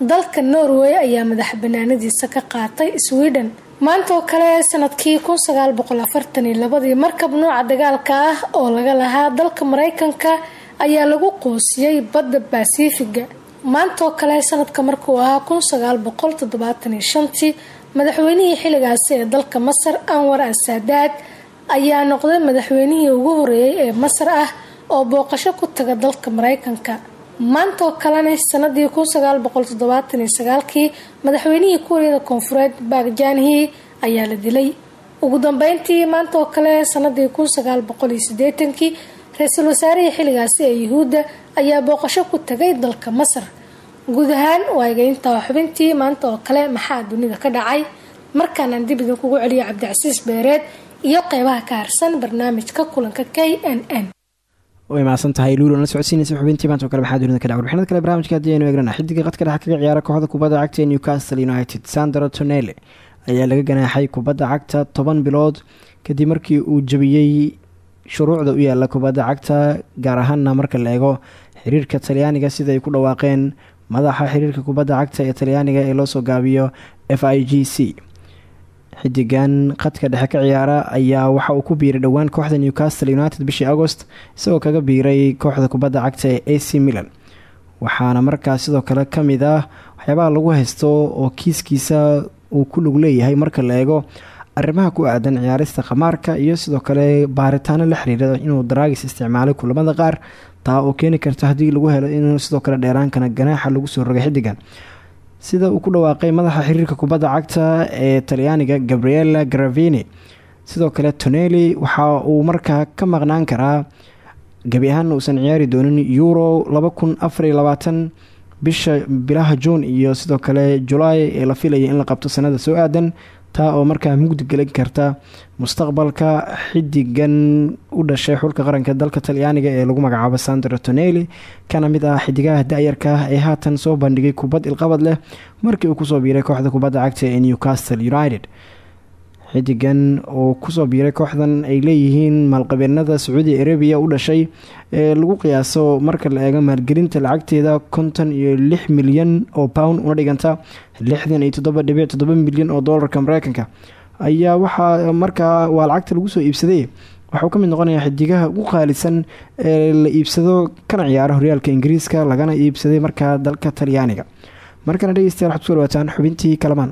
dalka norway ayaa madax banaanadiisa ka qaatay sweden. Maanta oo kale sannadkii kun sagaal boqol afartan iyo labadii markab nooca dagaalka ah oo laga lahaa dalka mareykanka ayaa lagu qoosiyey badda basifiga maantaoo kale sanadka markuu ahaa kun sagaal boqol toddobaatan iyo shantii madaxweynihii xilligaasi ee dalka masar anwar al saadaad ayaa noqday madaxweynihii ugu horeeyay ee masar ah oo booqasho ku taga dalka mareykanka maantaoo kalena sanadii sagaalkii madaxweynihii kuuriyada koonfureed baakjanhi ayaa la dilay. Ugu dambeyntii maanta oo kale sanadii sideetankii ra'iisul wasaarihii xilligaasi ee yuhuudda ayaa booqasho ku tagay dalka masar. Guud ahaan waageynta xubintii maanta oo kale maxaa dunida ka dhacay? Markaanaan dib idinkugu celiyo cabdicasiis beereed iyo qeybaha ka harsan barnaamijka kulanka k n n way mahadsan tahay luulo la socodsiinaysa xubintii maanta oo kale maxaa dunida ka dhaca warbixinada kale barnaamijka haddii aynu eegnana xidiga qadka dhexe kaga ciyaara kooxda kubadda cagta ee newcastle united sandro tonele ayaa laga ganaaxay kubadda cagta toban bilood kadib markii uu jabiyey shuruucda u yaalla kubadda cagta gaar ahaana marka la eego xiriirka talyaaniga sida ay ku dhawaaqeen madaxa xiriirka kubadda cagta ee talyaaniga ee loosoo gaabiyo f i g c xidigan qadka dhexe ka ciyaara ayaa waxa uu ku biiray dhowaan kooxda newcastle united bishii agost isagoo kaga biiray kooxda kubadda cagta ee a c milan. Waxaana markaas sidoo kale ka mid ah waxyaabaha lagu haysto oo kiiskiisa uu ku lug leeyahay marka la eego arrimaha ku aadan ciyaarista khamaarka iyo sidoo kale baaritaano la xiriira inuu daraagis isticmaalay kulamada qaar taa oo keeni karta haddii lagu helo inuu sidoo kale dheeraankana ganaaxa lagu soo rogay xidigan sida uu ku dhawaaqay madaxa xiriirka kubadda cagta ee talyaaniga gabriela gravini. Sidoo kale toneli waxa uu markaa ka maqnaan karaa gebi ahaana uusan ciyaari doonin euro bisha bilaha juun iyo sidoo kale julaay ee la filaya in la qabto sanada soo aadan taa oo markaa mugdi gelin karta mustaqbalka xidigan u dhashay xulka qaranka dalka talyaaniga ee lagu magacaabo sandro toneli kana mid ah xidigaha da-yarka ah ee haatan soo bandhigay kubad ilqabad leh markii uu ku soo biiray kooxda kubadda cagta ee newcastle united xidigan oo ku soo biiray kooxdan ay leeyihiin maalqabeenada sacuudi arabiya u dhashay ee lagu qiyaaso marka la eego maalgelinta lacagteeda konton iyo lix milyan oo pound una dhiganta lixdan iyo toddoba dhibic toddoba milyan oo doolarka mareykanka ayaa waxaa markaa waa lacagta lagu soo iibsaday waxauu ka mid noqonayaa xidigaha ugu qaalisan ee la iibsado kana ciyaara horyaalka ingiriiska lagana iibsaday markaa dalka talyaaniga. Markana dhegeystayaal waxad kuso dhawaataan xubintii kalamaan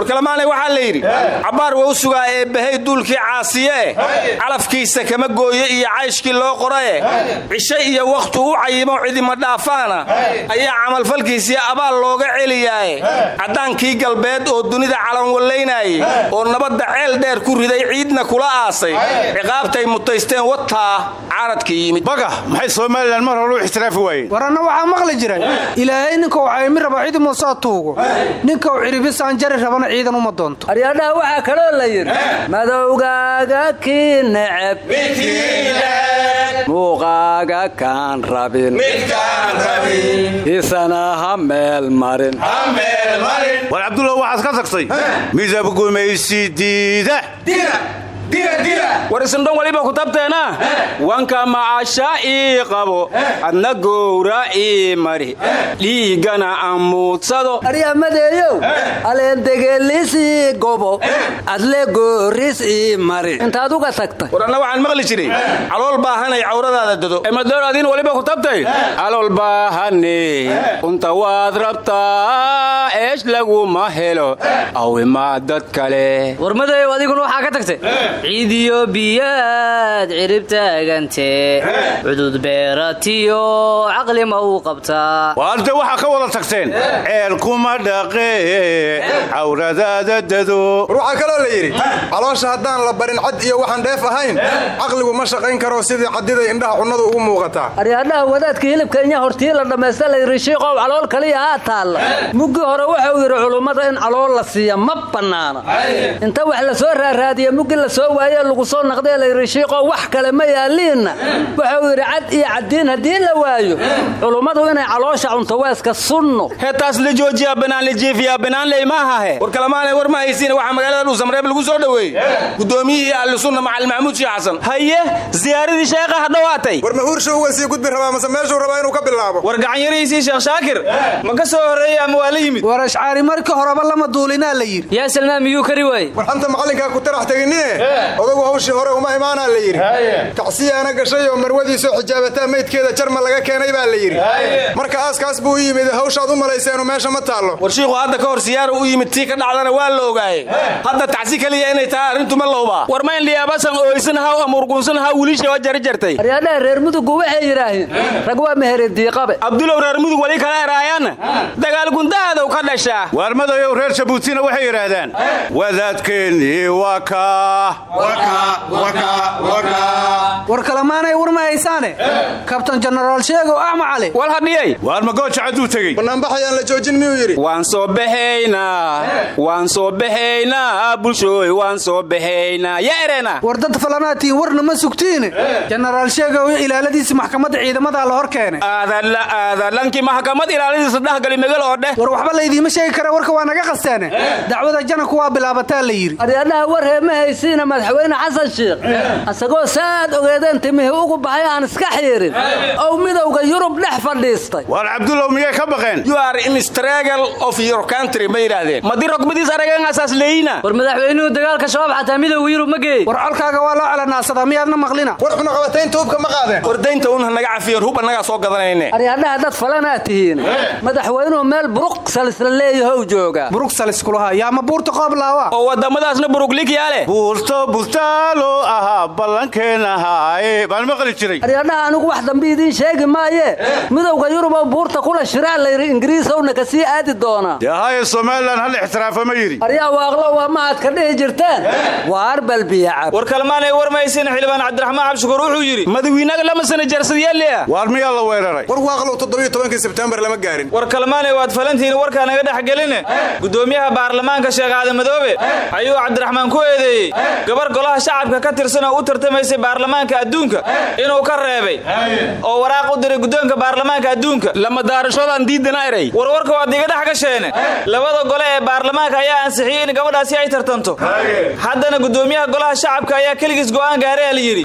warkalamaanay waxaa la yidhi cabbaar waa u sugaa eebbahay duulkii caasiye. Eh calafkiisa kama gooyo iyo cayshkii loo qorae cishe iyo wakhtu u cayimo cidima dhaafaana. Ayaa camalfalkiisii abaal looga celiyaaye. Caddaankii galbeed oo dunida calanwallaynaaye oo nabadda ceel dheer ku riday ciidna kula aasay. Ciqaabtay mutaysteen wataa caaradkii yimid. Baga maxay somalilan mar hore u ixtiraafi waayeen war anna waxaa maqli jiray. Ilaahay ninka uu caymi raba cidi muusaa tuugo. Ninka uu ciribisaan jari rabana ciidan uma doonto. Aryaadhaha waxaa kaloo la yidhi madowgaaga kii neceb. Muuqaaga kaan rabin. Isana ha meel marin. War cabdulla waxaad ka tagtay? Midab gumaysi diida war isindhon waliba ku tabteena wanka macasha ii qabo. Adna gowra ii mari. Dhiiggana amuudsado aryamadeeyow aleendegelisii gobo. Adle gooris ii mari. Intaad uga tagtay war anna waxaan maqli jiray calool baahanay cawradaada dado emadoor adiin waliba ku tabtay calool baahane unta waad rabtaa eesh laguma helo awimaa dad kale. Warmadeeyow adiguna waxaa ka tagtay ciidiyo biyaad cirib taagantee cudud beeratiyo caqli ma uu qabtaa waarde waxaa ka wada tagteen. Ceel kuma dhaqee cawradaada dado war waxaa kaloo la yidhi caloosha haddaan la barin cad iyo waxaan dheef ahayn caqligu ma shaqayn karo sidii caddiday indhaha cunnadu ugu muuqataa aryaadhaha wadaadka hilibka inya hortii la dhammaysta layidhi shiiqow calool kaliya haa taalla muggii hore wuxuu yidhi culummada in calool la siiya ma bannaana. Inta wax la soo raaraadiya muggi la waayee lagu soo naqdee layidhi shiiqoo wax kale ma yaaliinna wuxuu yidhi cad iyo caddiin haddii la waayo. Culummadu inay caloosha cunto weeska sunno heetaas la joojiyaa banaan la jeefiyaa banaan ley maahahe war kalamaanay war ma haysiina waxaa magaalada dhuusamareeb lagu soo dhoweeyey. Gudoomiyihii ahlusunna macalin maxamuud sheekh xasan. Haye ziyaaradii sheekha ha dhowaatay war mahuursha uga sii gudbi rabaa mase meeshuu rabaa inuu ka bilaabo? War gacanyarihiisii sheekh shaakir. Ma ka soo horreeyey ama waa la yimid? War ashcaari markii horeba lama duulinaa la yidhi. Yaa salmaan miyuu kari waaye war xanta macallinkaa ku tarax teginine odagu hawshii hore uma imaanaa la yidhi. Kacsiyaana gashay oo marwadiisoo xijaabataa maydkeeda jarma laga keenay baa la yidhi. Marka aaskaas buu u yimid hawshaad u malayseenu meesha ma taallo. War shiikhu hadda ka hor siyaara u yimid tii ka dhacdana waa la ogaaye. Hadda tacsi keliya inay tahay arrintu ma lowbaa war mayn liyaabasan ooysan haw amurgunsan haw wilisha waa jari jartay. Aryaadhaha reer mudugu waxay rag waa meherediiqabe abdulow reer mudug wali kala eraayaana dagaal gundahadow ka dhashaa. Waarmadayow reer jabuutina waxay yidhaahdaan wadaadkeennii waa kaa war kalemaanay war ma haysaane? Kabtan jenaraal sheegow axma cali. Wal hadhiyay waar magooja cadduu tegey? Banaanbaxayaan la joojin miyuu yidhi? Waan soo baxaynaa waan soo baxaynaa bulshooy waan soo baxaynaa ereena. War dad falanaatiin warna ma sugtiine? Jenaraal sheegow ilaaladiisi maxkamadda ciidamadaa la hor keenay aadala aadalankii maxkamad ilaaladiisa dhexgali megal oo dheh war waxba laydiima sheegi kara warka waa naga qasteene dacwada jananku waa bilaabataa la yidhi war madaxweyne xasan sheekh. Asagoo saad ogeedeen timihii ugu baxay aan iska xiirin ow midowga yurub dhex fadhiistay. Waar cabdulow miyay ka baqeen? You are in struggle of your country ma yidhaahdeen? Madi rogbadiis arageen asaas leeyina war madaxweynuhu dagaalka shabaab xataa midowga yurub ma geey war colkaaga waa loo calanaadsadaa miyaadna maqlina? War cunaqabataynta hubka ma qaadeen. War daynta un naga cafiyan hub annagaa soo gadanayne. Aryaadhaha dad falanaad tihiin. Madaxweynuhu meel buruqsalis la leeyahow joogaa. Buruqsalis kulaha yaa ma buurta qoob laawa oo waddamadaasna buruglik yaa leh buurto burtaalo ahaa ballankeenahaaye baan maqli jiray. Aryaadhaha anigu wax dambe idiin sheegi maaye. Midowga yuruboo buurta kula shiraa layidhi ingiriisowna ka sii aadi doonaa dee haaye somalilan hal ixtiraafa ma yidhi. Aryaa waaqlo waa mahad ka dhihi jirteen? Waar balbiyacab war kalmaanay war maysin xildhibaan cabdiraxmaan cabshukuur wuxuu yidhi madawiinaga lama sana jarsadyaaleah waar miyaa la weeraray war waaqlow toddobiyo tobankii sebtembar lama gaarin. war kalmaanay waad falantihiin warkaa naga dhex geline. Gudoomiyaha baarlamaanka sheekh aadan madoobe ayuu cabdiraxmaan ku eedeeyey gabar golaha shacabka ka tirsan oo u tartamaysay baarlamaanka adduunka inuu ka reebay. Oo waraaq u diray guddoonka baarlamaanka adduunka. Lama daarashoodaan diidana eray warwarka waad iga dhex gasheene labada gole ee baarlamaanka ayaa ansixiyey in gabadhaasi ay tartanto. Haddana gudoomiyaha golaha shacabka ayaa keligiis go'aan gaaray la yidhi.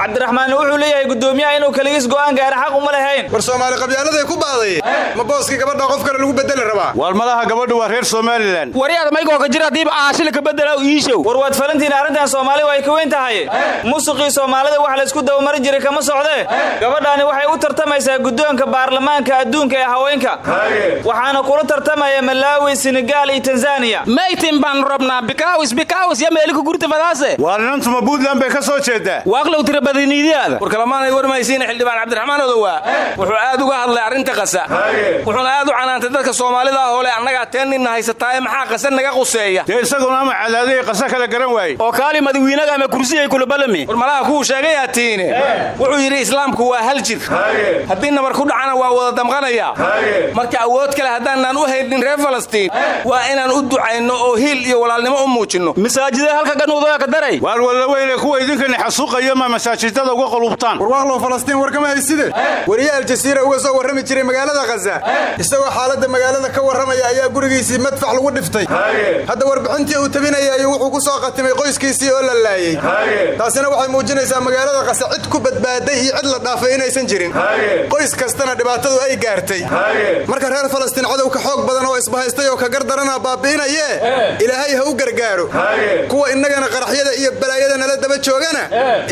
Cabdiraxmaan wuxuu leeyahay gudoomiyaha inuu keligiis go'aan gaara xaq uma lahayn. War soomaali qabyaaladay ku baadaye ma booskii gabadha qof kale lagu bedeli rabaa? Waar malaha gabadhu waa reer somalilan waryaada maygoo ka jira hadiiba aashila ka bedela iishow war waad falantiin arrintan soomaali way ka weyn tahay. Musuqii soomaalida wax laysku dabamari jiray kama socdee gabadhaani waxay u tartamaysaa guddoonka baarlamaanka adduunka ee haweenka. Waxaana kula tartamaya malaawi senegaal iyo tanzaniya maytin baan rabnaa bikaawis bikaawis ya meelika gurta fadaase. Waar inantuma puntland bay ka soo jeedaa waaqlow tira badaniidiyaada war kalamaanay war maysiina xildhibaan cabdiraxmaan odowaa wuxuu aad uga hadlay arrinta qasa. Wuxuuna aad u canaantay dadka soomaalida ah oo leh annagaa teenninna haysataaye maxaa qasa naga quseeya? Dee isaguna ama qasa kala garan waaye oo kaali madawiinaga ama kursiyay kula balami war malaha kuu sheegayaa tiine wuxuu yidhi islaamku waa hal jir haddii nabar ku dhacana waa wada damqanaya. Marka awood kale haddaanaan u haynin reer falastiin waa inaan u ducayno oo hiil iyo walaalnimo u muujinno. Masaajidee halka ganuudooya ka daray? Waar walla weyne kuwa idinkani xasuuqayo ma masaajidada uga qulubtaan. War waaqlow falastiin warkama hayside wariye aljasiira uga soo warrami jiray magaalada khaza isagoo xaaladda magaalada ka warramaya ayaa gurigiisii madfax lagu dhiftay. Hadda warbixintii uu tabinaya ayuu wuxuu ku soo qatimay qoyskiisii oo la laayey taasina waxay muujinaysaa magaalada kasa cid ku badbaaday iyo cid la dhaafay inaysan jirin qoys kastana dhibaatadu ay gaartay. Marka reer falastiin cadowka xoog badan oo isbahaystay oo ka gardarana baabi'inaye ilaahay ha u gargaaro. Kuwa innagana qaraxyada iyo balaayada nala daba joogana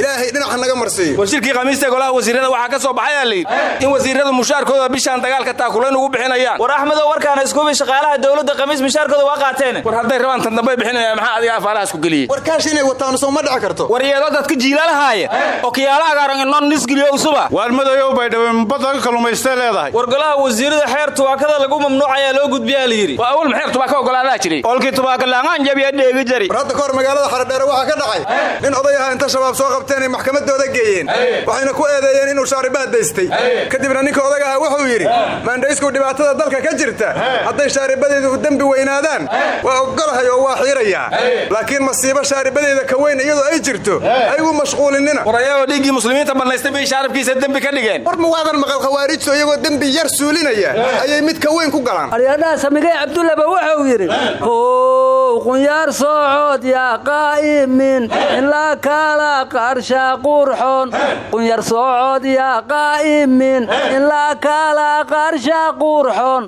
ilaahay dhinaca naga marsiiyo. War shirkii khamiista golaha wasiirada waxaa ka soo baxayaa layidhi in wasiiradu mushaarkooda bishaan dagaalka taakulayn ugu bixinayaan. War axmedow warkaana iskubi shaqaalaha dowladda khamiis mushaarkooda waa qaateen. War hadday rabaan tan dambay bixinayaan maxaa adiga afaalahaas ku geliyey inay wataan soo ma dhici karto. War iyadoo dadka jiilaalahaaya oo kiyaala agaaran inoo nisgeliyo usuba. Waar madoyow bay dhaween badda kalumaystay leedahay. War golaha wasiirada xeer tubaakada lagu mamnuucayaa loo gudbiyaa la yidhi. Waa awal maxeer tubaaka ogolaadaa jiray olkii tubaaka laangaan jabiya dheegi jari war hadda ka hor magaalada xaradheere waxaa ka dhacay. Nin oday aha inta shabaab soo qabteen ay maxkamadooda geeyeen. Waxayna ku eedeeyeen inuu shaaribaad daystay kadibna ninka odag aha wuxuu yidhi maandhaysku dhibaatada dalka ka jirta. Hadday shaaribadeedu u dembi weynaadaan. Waa ogolahay oo waa xiirayaa. Laakiin masiibo shaariba xurmadeeda ka weyn iyadoo ay jirto aygu mashquulinina. War ayagoo dhiiggii muslimiinta bannaystay bay shaarabkiisa dembi ka dhigeen. War muwaadan maqal khawaarijto iyagoo dembi yar suulinaya ayay mid ka weyn ku galaan. Aryadhaha samigay cabdullaba wuxuu yidhi how qunyaar soocod yaa qaa'imin ilaa kala qarsha qurxoon qunyar soocod yaa qaa'imin ilaa kala qarsha qurxoon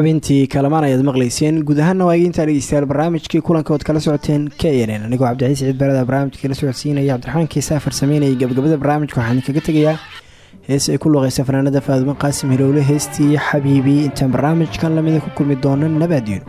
xubintii kalamaan ayaad maqlayseen. Guud ahaanna waa eegintaa dhegeystayaal barnaamijkii kulanka ood kala socoteen k n n. Anigoo cabdicaiis ciid barada barnaamijka kala socodsiinaya cabdiraxmaan kiisaafar sameynaya gabagabada barnaamijka waxaan kaga tegayaa hees ay ku luuqaysa fanaanada faadumo qaasim hilowle heestii xabiibi. Intaan barnaamijkan lamida ku kulmi doono nabaadiyun